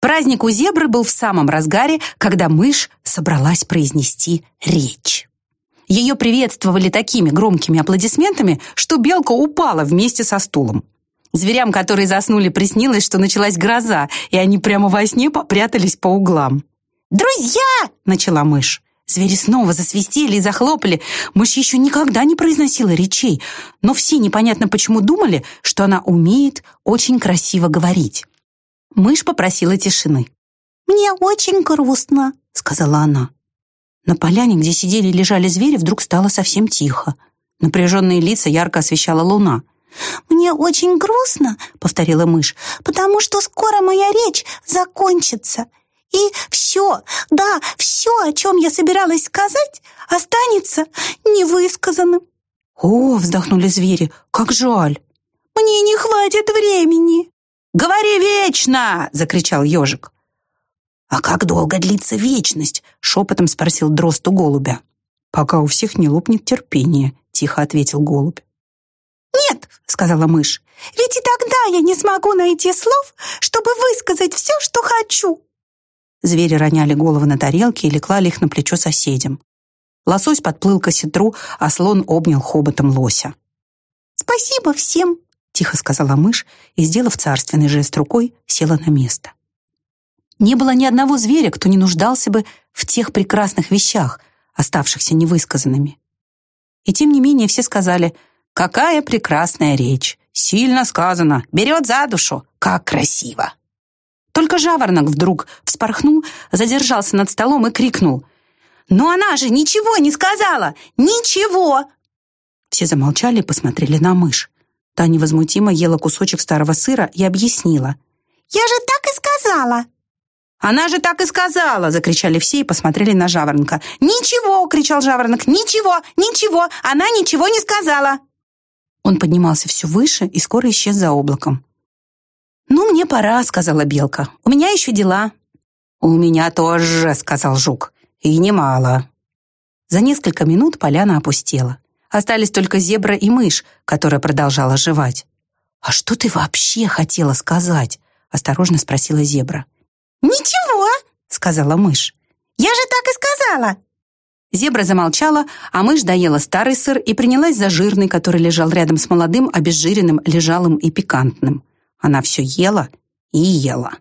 Праздник у зебры был в самом разгаре, когда мышь собралась произнести речь. Ее приветствовали такими громкими аплодисментами, что белка упала вместе со стулом. Зверям, которые заснули, приснилось, что началась гроза, и они прямо во сне попрятались по углам. «Друзья!» — начала мышь. Звери снова засвистели и захлопали. Мышь еще никогда не произносила речей, но все непонятно почему думали, что она умеет очень красиво говорить. Мышь попросила тишины. «Мне очень грустно», — сказала она. На поляне, где сидели и лежали звери, вдруг стало совсем тихо. Напряженные лица ярко освещала луна. «Мне очень грустно», — повторила мышь, «потому что скоро моя речь закончится. И все, да, все, о чем я собиралась сказать, останется невысказанным». «О!» — вздохнули звери. «Как жаль!» «Мне не хватит времени!» «Говори вечно!» — закричал ежик. «А как долго длится вечность?» — шепотом спросил дрозд у голубя. «Пока у всех не лопнет терпение», — тихо ответил голубь. «Нет», — сказала мышь, «ведь и тогда я не смогу найти слов, чтобы высказать все, что хочу». Звери роняли головы на тарелки или клали их на плечо соседям. Лосось подплыл к осетру, а слон обнял хоботом лося. «Спасибо всем», — тихо сказала мышь и, сделав царственный жест рукой, села на место. Не было ни одного зверя, кто не нуждался бы в тех прекрасных вещах, оставшихся невысказанными. И тем не менее все сказали «Какая прекрасная речь! Сильно сказано! Берет за душу! Как красиво!» Только жаворонок вдруг вспорхнул, задержался над столом и крикнул «Но она же ничего не сказала! Ничего!» Все замолчали и посмотрели на мышь. Та невозмутимо ела кусочек старого сыра и объяснила. «Я же так и сказала!» «Она же так и сказала!» — закричали все и посмотрели на жаворонка. «Ничего!» — кричал жаворонок. «Ничего! Ничего! Она ничего не сказала!» Он поднимался все выше и скоро исчез за облаком. «Ну, мне пора», — сказала белка. «У меня еще дела». «У меня тоже», — сказал жук. «И немало». За несколько минут поляна опустела. Остались только зебра и мышь, которая продолжала жевать. «А что ты вообще хотела сказать?» — осторожно спросила зебра. «Ничего», — сказала мышь. «Я же так и сказала». Зебра замолчала, а мышь доела старый сыр и принялась за жирный, который лежал рядом с молодым, обезжиренным, лежалым и пикантным. Она все ела и ела.